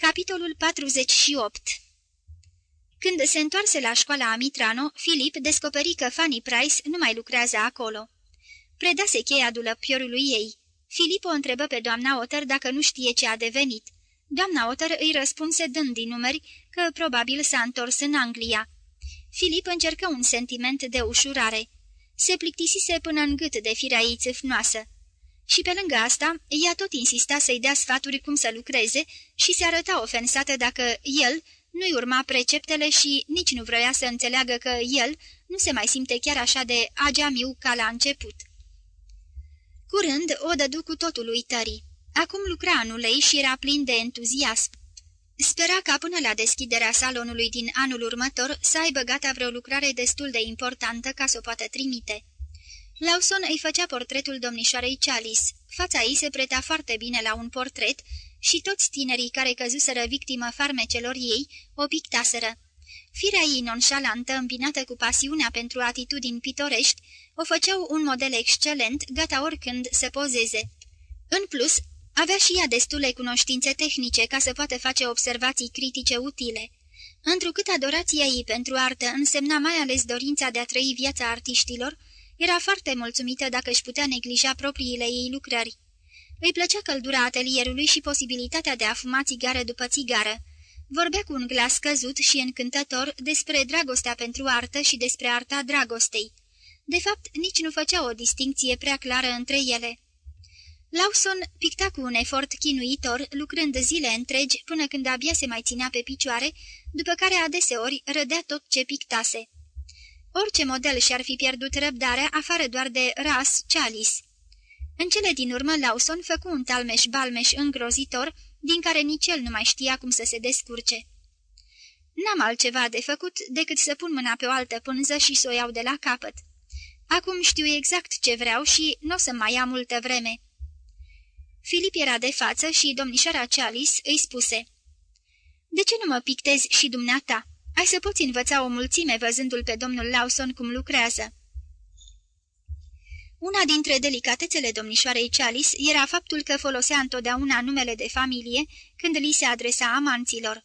Capitolul 48 Când se întoarse la școala Amitrano, Filip descoperi că Fanny Price nu mai lucrează acolo. Predase cheia dulăpiorului ei. Filip o întrebă pe doamna Otter dacă nu știe ce a devenit. Doamna Otter îi răspunse dând din numeri că probabil s-a întors în Anglia. Filip încercă un sentiment de ușurare. Se plictisise până în gât de firea ei țâfnoasă. Și pe lângă asta, ea tot insista să-i dea sfaturi cum să lucreze și se arăta ofensată dacă el nu-i urma preceptele și nici nu vroia să înțeleagă că el nu se mai simte chiar așa de ageamiu ca la început. Curând o dădu cu totul uitării. Acum lucra anul ei și era plin de entuziasm. Spera ca până la deschiderea salonului din anul următor să aibă gata vreo lucrare destul de importantă ca să o poată trimite. Lawson îi făcea portretul domnișoarei Chalice. Fața ei se preta foarte bine la un portret și toți tinerii care căzuseră victimă farmecelor ei o pictaseră. Firea ei nonșalantă, îmbinată cu pasiunea pentru atitudini pitorești, o făceau un model excelent, gata oricând să pozeze. În plus, avea și ea destule cunoștințe tehnice ca să poată face observații critice utile. Întrucât adorația ei pentru artă însemna mai ales dorința de a trăi viața artiștilor, era foarte mulțumită dacă își putea neglija propriile ei lucrări. Îi plăcea căldura atelierului și posibilitatea de a fuma țigară după țigară. Vorbea cu un glas căzut și încântător despre dragostea pentru artă și despre arta dragostei. De fapt, nici nu făcea o distinție prea clară între ele. Lawson picta cu un efort chinuitor, lucrând zile întregi până când abia se mai ținea pe picioare, după care adeseori rădea tot ce pictase. Orice model și-ar fi pierdut răbdarea, afară doar de ras Chalice. În cele din urmă, Lawson făcu un talmeș-balmeș îngrozitor, din care nici el nu mai știa cum să se descurce. N-am altceva de făcut decât să pun mâna pe o altă pânză și să o iau de la capăt. Acum știu exact ce vreau și nu o să mai ia multă vreme." Filip era de față și domnișoara Chalice îi spuse, De ce nu mă pictezi și dumneata?" Ai să poți învăța o mulțime văzându-l pe domnul Lawson cum lucrează." Una dintre delicatețele domnișoarei Chalice era faptul că folosea întotdeauna numele de familie când li se adresa amanților.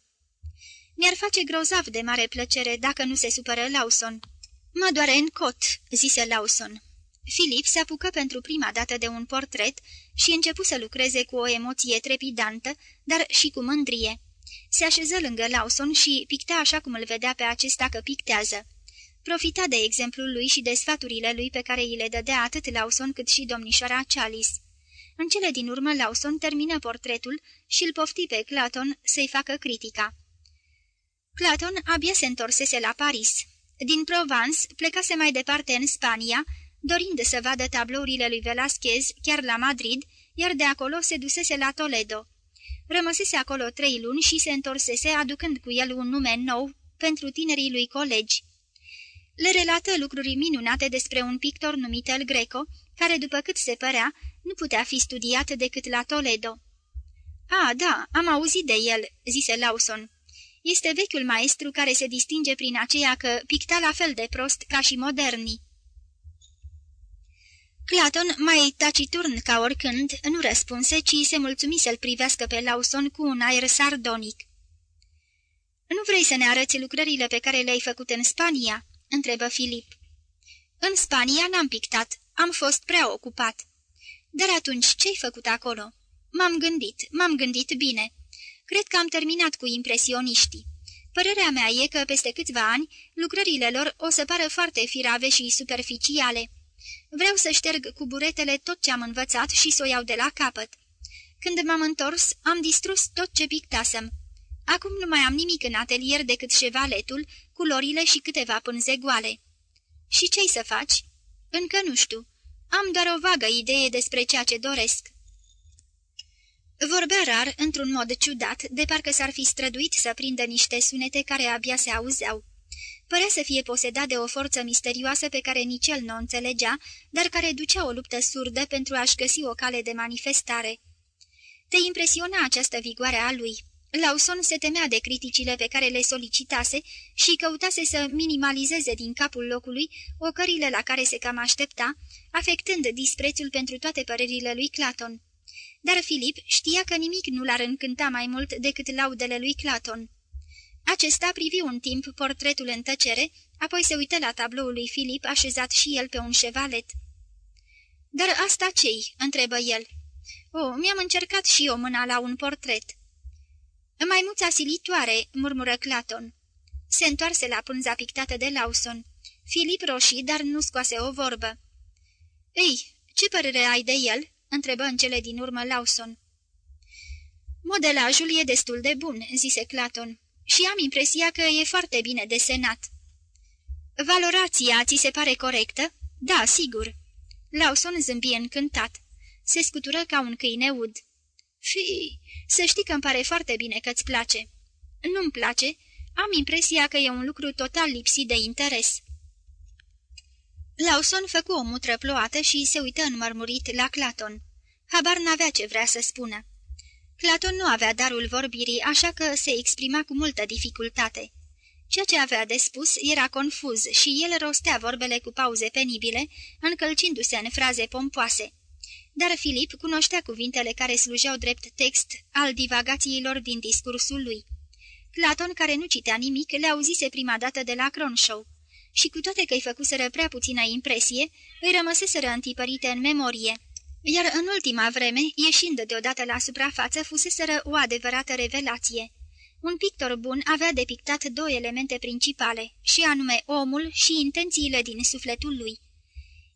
Mi-ar face grozav de mare plăcere dacă nu se supără Lawson." Mă doare în cot," zise Lawson. Filip se apucă pentru prima dată de un portret și începu să lucreze cu o emoție trepidantă, dar și cu mândrie. Se așeză lângă Lawson și picta așa cum îl vedea pe acesta că pictează. Profita de exemplul lui și de sfaturile lui pe care îi le dădea atât Lawson cât și domnișoara Chalice. În cele din urmă, Lawson termină portretul și îl pofti pe Claton să-i facă critica. Claton abia se întorsese la Paris. Din Provence plecase mai departe în Spania, dorind să vadă tablourile lui Velázquez chiar la Madrid, iar de acolo se dusese la Toledo. Rămăsese acolo trei luni și se întorsese aducând cu el un nume nou pentru tinerii lui colegi. Le relată lucruri minunate despre un pictor numit El Greco, care, după cât se părea, nu putea fi studiat decât la Toledo. A, da, am auzit de el," zise Lawson. Este vechiul maestru care se distinge prin aceea că picta la fel de prost ca și modernii." Claton, mai taciturn ca oricând, nu răspunse, ci se mulțumi să-l privească pe Lawson cu un aer sardonic. Nu vrei să ne arăți lucrările pe care le-ai făcut în Spania?" întrebă Filip. În Spania n-am pictat, am fost prea ocupat." Dar atunci ce-ai făcut acolo?" M-am gândit, m-am gândit bine. Cred că am terminat cu impresioniștii. Părerea mea e că peste câțiva ani lucrările lor o să pară foarte firave și superficiale." Vreau să șterg cu buretele tot ce am învățat și să o iau de la capăt. Când m-am întors, am distrus tot ce pictasem. Acum nu mai am nimic în atelier decât șevaletul, culorile și câteva pânze goale. Și ce-ai să faci? Încă nu știu. Am doar o vagă idee despre ceea ce doresc. Vorbea rar, într-un mod ciudat, de parcă s-ar fi străduit să prindă niște sunete care abia se auzeau. Părea să fie posedat de o forță misterioasă pe care nici el nu o înțelegea, dar care ducea o luptă surdă pentru a-și găsi o cale de manifestare. Te impresiona această vigoare a lui. Lawson se temea de criticile pe care le solicitase și căutase să minimalizeze din capul locului ocările la care se cam aștepta, afectând disprețul pentru toate părerile lui Claton. dar Filip știa că nimic nu l-ar încânta mai mult decât laudele lui Claton. Acesta privi un timp portretul în tăcere, apoi se uită la tabloul lui Filip, așezat și el pe un șevalet. Dar asta ce-i?" întrebă el. O, mi-am încercat și eu mâna la un portret." Maimuța silitoare," murmură Claton. Se întoarse la pânza pictată de Lawson. Filip roșii, dar nu scoase o vorbă. Ei, ce părere ai de el?" întrebă în cele din urmă Lawson. Modelajul e destul de bun," zise Claton, și am impresia că e foarte bine desenat." Valorația ți se pare corectă?" Da, sigur." Lawson zâmbi încântat. Se scutură ca un câine ud. Fi, să știi că îmi pare foarte bine că-ți place." Nu-mi place. Am impresia că e un lucru total lipsit de interes." Lawson făcu o mutră ploată și se uită înmărmurit la Claton. Habar n-avea ce vrea să spună. Claton nu avea darul vorbirii, așa că se exprima cu multă dificultate. Ceea ce avea de spus era confuz și el rostea vorbele cu pauze penibile, încălcindu-se în fraze pompoase. Dar Filip cunoștea cuvintele care slujeau drept text al divagațiilor din discursul lui. Platon, care nu citea nimic, le auzise prima dată de la Cronshaw și cu toate că îi făcuseră prea puțină impresie, îi rămăseseră întipărite în memorie. Iar în ultima vreme, ieșind deodată la suprafață, fuseseră o adevărată revelație. Un pictor bun avea de pictat două elemente principale, și anume omul și intențiile din sufletul lui.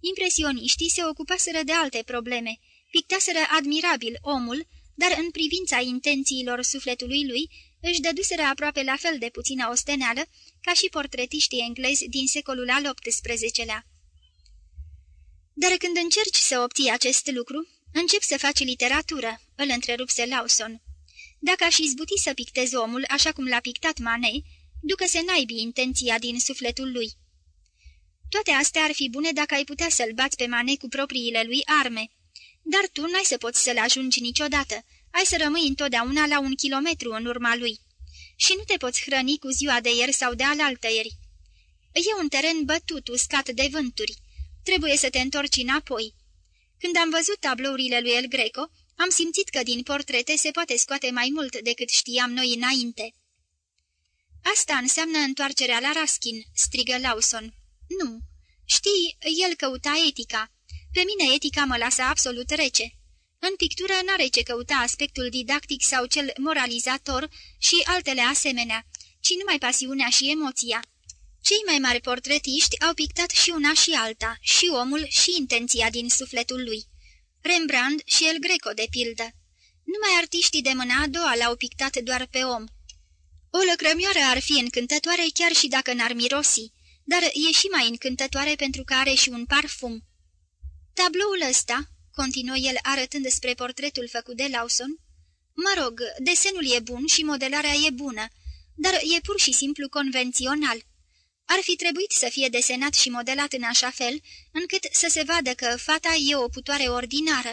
Impresioniștii se ocupaseră de alte probleme, pictaseră admirabil omul, dar în privința intențiilor sufletului lui își dăduseră aproape la fel de puțină osteneală ca și portretiștii englezi din secolul al XVIII-lea. Dar când încerci să obții acest lucru, încep să faci literatură, îl întrerupse Lawson. Dacă aș izbuti să pictez omul așa cum l-a pictat Manet, ducă-se naibii intenția din sufletul lui. Toate astea ar fi bune dacă ai putea să-l bați pe Manet cu propriile lui arme, dar tu n-ai să poți să-l ajungi niciodată, ai să rămâi întotdeauna la un kilometru în urma lui. Și nu te poți hrăni cu ziua de ieri sau de alaltăieri. E un teren bătut, uscat de vânturi. Trebuie să te întorci înapoi. Când am văzut tablourile lui El Greco, am simțit că din portrete se poate scoate mai mult decât știam noi înainte. Asta înseamnă întoarcerea la Raskin, strigă Lawson. Nu. Știi, el căuta etica. Pe mine etica mă lasă absolut rece. În pictură n-are ce căuta aspectul didactic sau cel moralizator și altele asemenea, ci numai pasiunea și emoția. Cei mai mari portretiști au pictat și una și alta, și omul și intenția din sufletul lui. Rembrandt și El Greco, de pildă. Numai artiștii de mâna a doua l-au pictat doar pe om. O lăcrămioară ar fi încântătoare chiar și dacă n-ar mirosi, dar e și mai încântătoare pentru că are și un parfum. Tabloul ăsta, continuă el arătând spre portretul făcut de Lawson, mă rog, desenul e bun și modelarea e bună, dar e pur și simplu convențional. Ar fi trebuit să fie desenat și modelat în așa fel, încât să se vadă că fata e o putoare ordinară.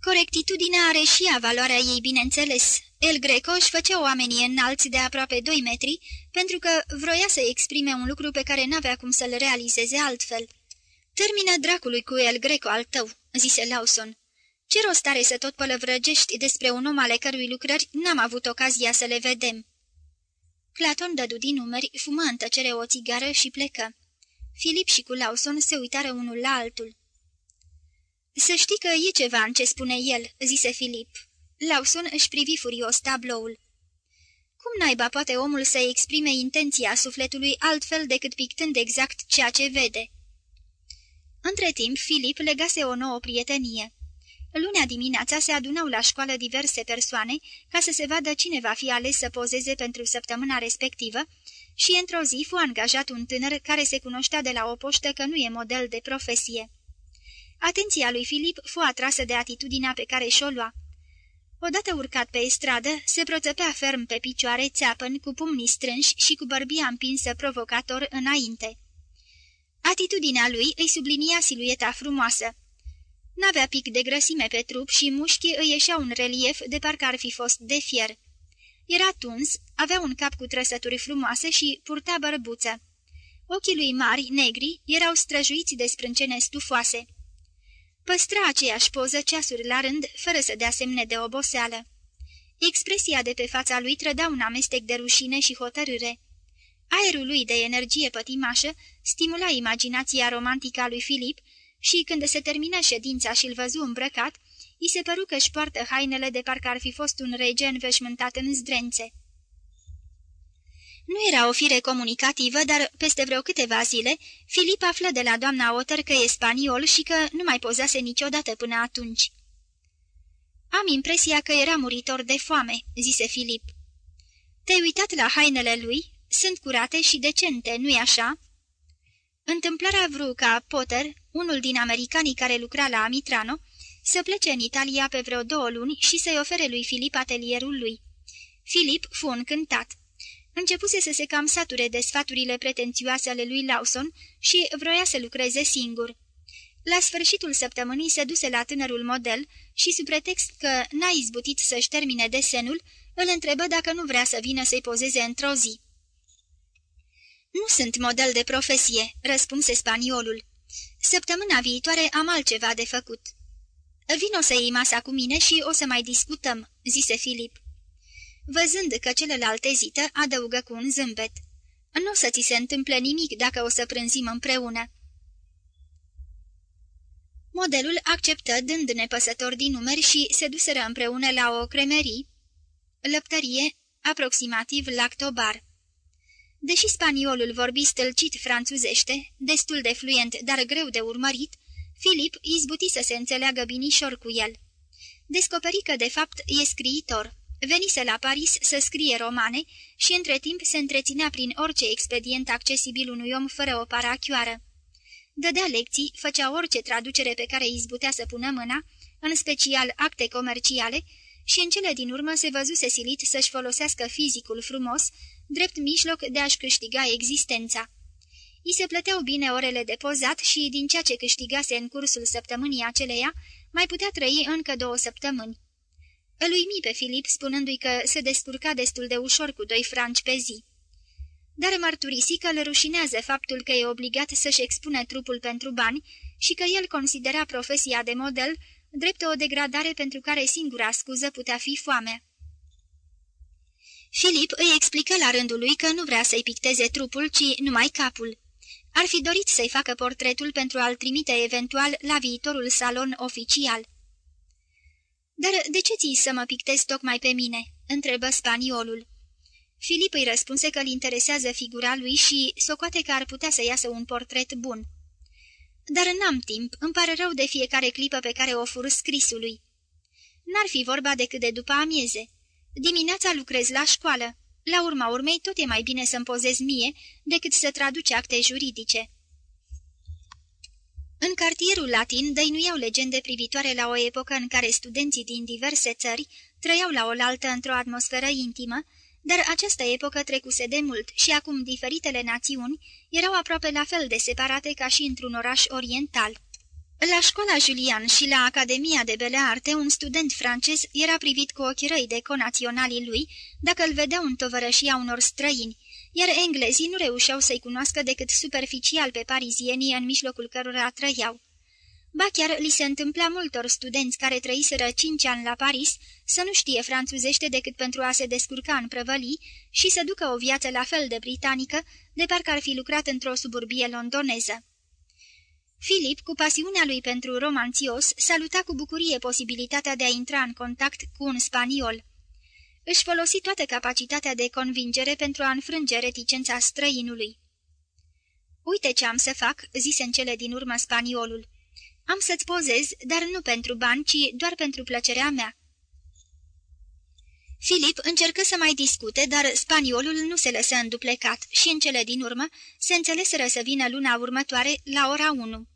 Corectitudinea are și ea valoarea ei, bineînțeles. El Grecoș își făcea oamenii înalți de aproape 2 metri, pentru că vroia să exprime un lucru pe care n-avea cum să-l realizeze altfel. Termină dracului cu El Greco al tău, zise Lawson. Ce rost are să tot pălăvrăgești despre un om ale cărui lucrări n-am avut ocazia să le vedem?" Platon dădu din numeri, fumă în tăcere o țigară și plecă. Filip și cu Lawson se uitară unul la altul. Să știi că e ceva în ce spune el," zise Filip. Lawson își privi furios tabloul. Cum naiba poate omul să exprime intenția sufletului altfel decât pictând exact ceea ce vede?" Între timp, Filip legase o nouă prietenie. Lunea dimineața se adunau la școală diverse persoane ca să se vadă cine va fi ales să pozeze pentru săptămâna respectivă și într-o zi fu angajat un tânăr care se cunoștea de la o poștă că nu e model de profesie. Atenția lui Filip fu atrasă de atitudinea pe care și-o lua. Odată urcat pe stradă, se proțăpea ferm pe picioare, țeapăn, cu pumnii strânși și cu bărbia împinsă provocator înainte. Atitudinea lui îi sublinia silueta frumoasă. N-avea pic de grăsime pe trup și mușchii îi ieșeau un relief de parcă ar fi fost de fier. Era tuns, avea un cap cu trăsături frumoase și purta bărbuță. Ochii lui mari, negri, erau străjuiți de sprâncene stufoase. Păstra aceeași poză ceasuri la rând, fără să dea semne de oboseală. Expresia de pe fața lui trăda un amestec de rușine și hotărâre. Aerul lui de energie pătimașă stimula imaginația romantică a lui Filip și când se termină ședința și-l văzu îmbrăcat, i se păru că își poartă hainele de parcă ar fi fost un rege înveșmântat în zdrențe. Nu era o fire comunicativă, dar peste vreo câteva zile, Filip află de la doamna Otter că e spaniol și că nu mai pozase niciodată până atunci. Am impresia că era muritor de foame," zise Filip. Te-ai uitat la hainele lui? Sunt curate și decente, nu-i așa?" Întâmplarea vrut ca Potter, unul din americanii care lucra la Amitrano, să plece în Italia pe vreo două luni și să-i ofere lui Filip atelierul lui. Filip fu încântat. Începuse să se cam sature de sfaturile pretențioase ale lui Lawson și vroia să lucreze singur. La sfârșitul săptămânii se duse la tânărul model și, sub pretext că n-a izbutit să-și termine desenul, îl întrebă dacă nu vrea să vină să-i pozeze într-o zi. Nu sunt model de profesie," răspunse spaniolul. Săptămâna viitoare am altceva de făcut." Vino să iei masa cu mine și o să mai discutăm," zise Filip. Văzând că celălalt ezită, adăugă cu un zâmbet. Nu o să ți se întâmple nimic dacă o să prânzim împreună." Modelul acceptă dând nepăsător din numeri și se duseră împreună la o cremerie, lăptărie, aproximativ lactobar. Deși spaniolul vorbi stâlcit franțuzește, destul de fluent, dar greu de urmărit, Filip izbuti să se înțeleagă binișor cu el. Descoperi că, de fapt, e scriitor. Venise la Paris să scrie romane și, între timp, se întreținea prin orice expedient accesibil unui om fără o parachioară. Dădea lecții, făcea orice traducere pe care izbutea să pună mâna, în special acte comerciale, și în cele din urmă se văzuse silit să-și folosească fizicul frumos, drept mijloc de a-și câștiga existența. I se plăteau bine orele de pozat și, din ceea ce câștigase în cursul săptămânii aceleia, mai putea trăi încă două săptămâni. Îl uimi pe Filip spunându-i că se descurca destul de ușor cu doi franci pe zi. Dar mărturisi că îl rușinează faptul că e obligat să-și expune trupul pentru bani și că el considera profesia de model drept o degradare pentru care singura scuză putea fi foamea. Filip îi explică la rândul lui că nu vrea să-i picteze trupul, ci numai capul. Ar fi dorit să-i facă portretul pentru a-l trimite eventual la viitorul salon oficial. Dar de ce ții să mă pictezi tocmai pe mine?" întrebă spaniolul. Filip îi răspunse că îl interesează figura lui și socoate că ar putea să iasă un portret bun. Dar n-am timp, îmi pare rău de fiecare clipă pe care o fur scrisului. N-ar fi vorba decât de după amieze. Dimineața lucrez la școală. La urma urmei, tot e mai bine să-mi pozez mie decât să traduci acte juridice. În cartierul latin dăinuiau legende privitoare la o epocă în care studenții din diverse țări trăiau la oaltă într-o atmosferă intimă, dar această epocă trecuse de mult și acum diferitele națiuni erau aproape la fel de separate ca și într-un oraș oriental. La școala Julian și la Academia de Bele Arte, un student francez era privit cu ochi răi de conaționalii lui dacă îl vedeau în tovărășia unor străini, iar englezii nu reușeau să-i cunoască decât superficial pe parizienii în mijlocul cărora trăiau. Ba chiar li se întâmpla multor studenți care trăiseră cinci ani la Paris să nu știe franțuzește decât pentru a se descurca în prăvălii și să ducă o viață la fel de britanică, de parcă ar fi lucrat într-o suburbie londoneză. Filip, cu pasiunea lui pentru romanțios, saluta cu bucurie posibilitatea de a intra în contact cu un spaniol. Își folosi toată capacitatea de convingere pentru a înfrânge reticența străinului. Uite ce am să fac," zise în cele din urmă spaniolul. Am să-ți pozez, dar nu pentru bani, ci doar pentru plăcerea mea." Filip încercă să mai discute, dar spaniolul nu se lăsă înduplecat și în cele din urmă se înțeleseră să vină luna următoare la ora 1.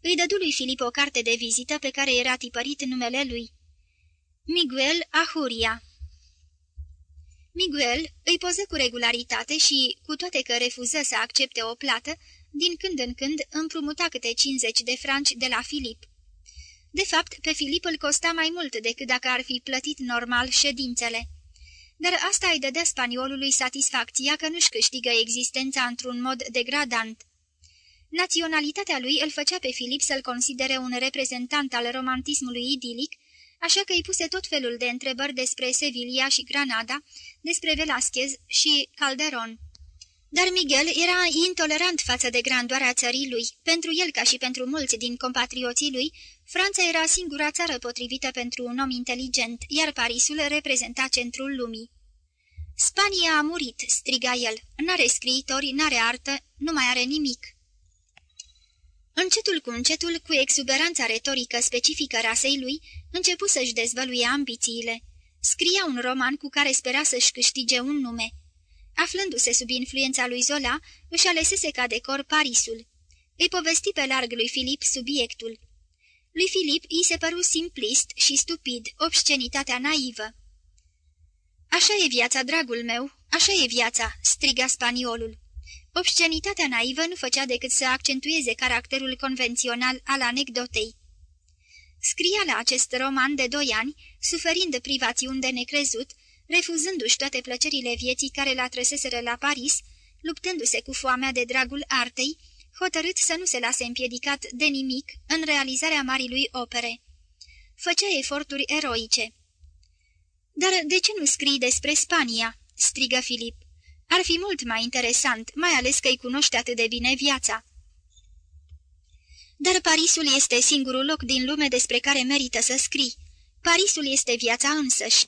Îi dădu lui Filip o carte de vizită pe care era tipărit numele lui. Miguel Ahuria Miguel îi poză cu regularitate și, cu toate că refuză să accepte o plată, din când în când împrumuta câte 50 de franci de la Filip. De fapt, pe Filip îl costa mai mult decât dacă ar fi plătit normal ședințele. Dar asta îi dădea spaniolului satisfacția că nu-și câștigă existența într-un mod degradant. Naționalitatea lui îl făcea pe Filip să-l considere un reprezentant al romantismului idilic, așa că îi puse tot felul de întrebări despre Sevilla și Granada, despre Velasquez și Calderon. Dar Miguel era intolerant față de grandoarea țării lui. Pentru el, ca și pentru mulți din compatrioții lui, Franța era singura țară potrivită pentru un om inteligent, iar Parisul reprezenta centrul lumii. Spania a murit, striga el. N-are scriitori, n-are artă, nu mai are nimic. Încetul cu încetul, cu exuberanța retorică specifică rasei lui, începu să-și dezvăluie ambițiile. Scria un roman cu care spera să-și câștige un nume. Aflându-se sub influența lui Zola, își alesese ca decor Parisul. Îi povesti pe larg lui Filip subiectul. Lui Filip îi se păru simplist și stupid, obscenitatea naivă. Așa e viața, dragul meu, așa e viața," striga spaniolul. Obscenitatea naivă nu făcea decât să accentueze caracterul convențional al anecdotei. Scria la acest roman de doi ani, suferind privațiuni de necrezut, refuzându-și toate plăcerile vieții care l-a trăseseră la Paris, luptându-se cu foamea de dragul artei, hotărât să nu se lase împiedicat de nimic în realizarea marii opere. Făcea eforturi eroice. Dar de ce nu scrii despre Spania?" strigă Filip. Ar fi mult mai interesant, mai ales că îi cunoște atât de bine viața." Dar Parisul este singurul loc din lume despre care merită să scrii. Parisul este viața însăși.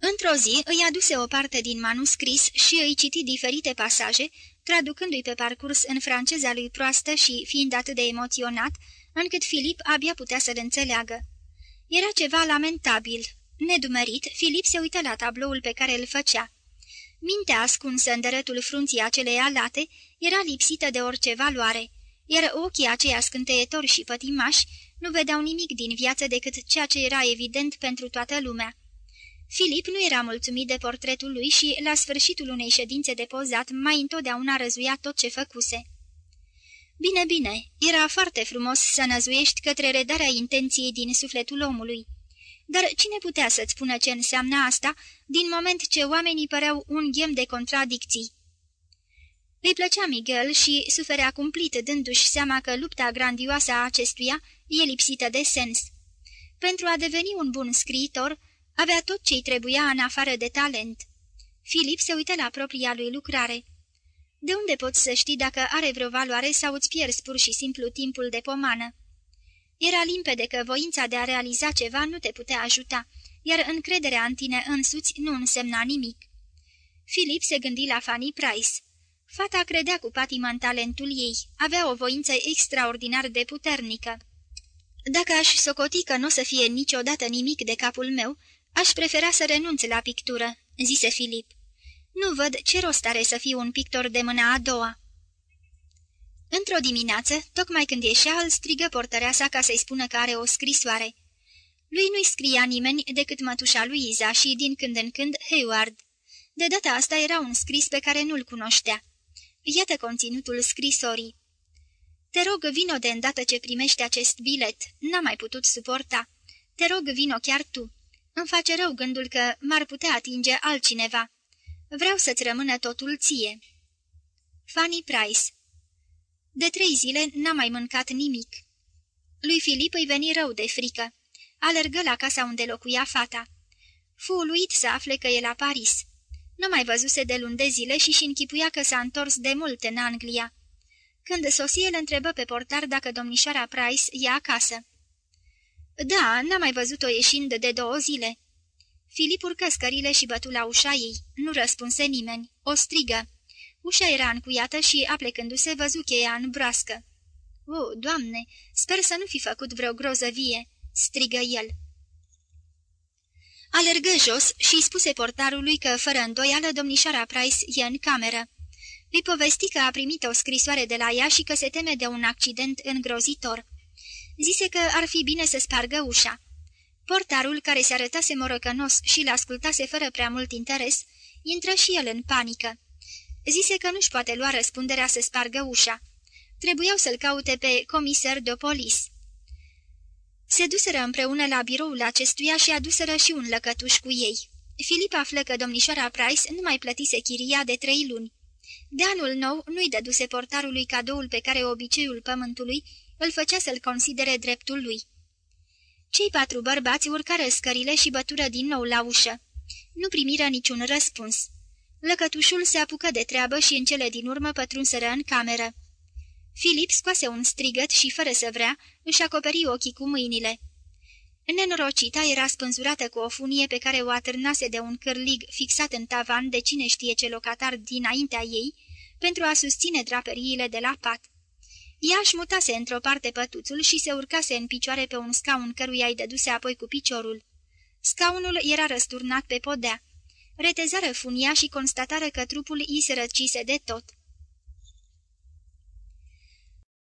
Într-o zi îi aduse o parte din manuscris și îi citi diferite pasaje, traducându-i pe parcurs în franceza lui proastă și fiind atât de emoționat, încât Filip abia putea să-l înțeleagă. Era ceva lamentabil. Nedumerit, Filip se uită la tabloul pe care îl făcea. Mintea ascunsă în dărătul frunții acelei alate era lipsită de orice valoare, iar ochii aceia scânteietori și pătimași nu vedeau nimic din viață decât ceea ce era evident pentru toată lumea. Filip nu era mulțumit de portretul lui și, la sfârșitul unei ședințe de pozat, mai întotdeauna răzuia tot ce făcuse. Bine, bine, era foarte frumos să năzuiești către redarea intenției din sufletul omului. Dar cine putea să-ți spună ce înseamnă asta, din moment ce oamenii păreau un ghem de contradicții? Îi plăcea Miguel și suferea cumplit dându-și seama că lupta grandioasă a acestuia e lipsită de sens. Pentru a deveni un bun scriitor, avea tot ce-i trebuia în afară de talent. Filip se uită la propria lui lucrare. De unde poți să știi dacă are vreo valoare sau îți pierzi pur și simplu timpul de pomană? Era limpede că voința de a realiza ceva nu te putea ajuta, iar încrederea în tine însuți nu însemna nimic. Filip se gândi la Fanny Price. Fata credea cu patima în talentul ei, avea o voință extraordinar de puternică. Dacă aș socoti că nu o să fie niciodată nimic de capul meu, Aș prefera să renunț la pictură," zise Filip. Nu văd ce rost are să fiu un pictor de mâna a doua." Într-o dimineață, tocmai când ieșea, îl strigă portăreasa ca să-i spună că are o scrisoare. Lui nu-i scria nimeni decât mătușa lui Iza și, din când în când, Hayward. De data asta era un scris pe care nu-l cunoștea. Iată conținutul scrisorii. Te rog, vino de îndată ce primești acest bilet. N-am mai putut suporta. Te rog, vino chiar tu. Îmi face rău gândul că m-ar putea atinge altcineva. Vreau să-ți rămână totul ție. Fanny Price De trei zile n-a mai mâncat nimic. Lui Filip îi veni rău de frică. Alergă la casa unde locuia fata. Fu uluit să afle că e la Paris. Nu mai văzuse de luni de zile și și închipuia că s-a întors de mult în Anglia. Când sosie îl întrebă pe portar dacă domnișoara Price e acasă. Da, n-am mai văzut-o ieșind de două zile." Filip urcă scările și bătu la ușa ei. Nu răspunse nimeni. O strigă. Ușa era încuiată și, aplecându-se, văzu cheia în broască. O, doamne, sper să nu fi făcut vreo grozăvie!" strigă el. Alergă jos și spuse portarului că, fără îndoială, domnișoara Price e în cameră. Îi povesti că a primit o scrisoare de la ea și că se teme de un accident îngrozitor zise că ar fi bine să spargă ușa. Portarul, care se arătase morocănos și l-ascultase fără prea mult interes, intră și el în panică. Zise că nu-și poate lua răspunderea să spargă ușa. Trebuiau să-l caute pe comisar de polis. Se duseră împreună la biroul acestuia și aduseră și un lăcătuș cu ei. Filip află că domnișoara Price nu mai plătise chiria de trei luni. De anul nou nu-i dăduse portarului cadoul pe care obiceiul pământului îl făcea să-l considere dreptul lui. Cei patru bărbați urcară scările și bătură din nou la ușă. Nu primiră niciun răspuns. Lăcătușul se apucă de treabă și în cele din urmă pătrunseră în cameră. Filip scoase un strigăt și, fără să vrea, își acoperi ochii cu mâinile. Nenorocita era spânzurată cu o funie pe care o atârnase de un cârlig fixat în tavan de cine știe ce locatar dinaintea ei, pentru a susține draperiile de la pat. Ea își mutase într-o parte pătuțul și se urcase în picioare pe un scaun căruia îi dăduse apoi cu piciorul. Scaunul era răsturnat pe podea. Retezară funia și constatară că trupul îi se răcise de tot.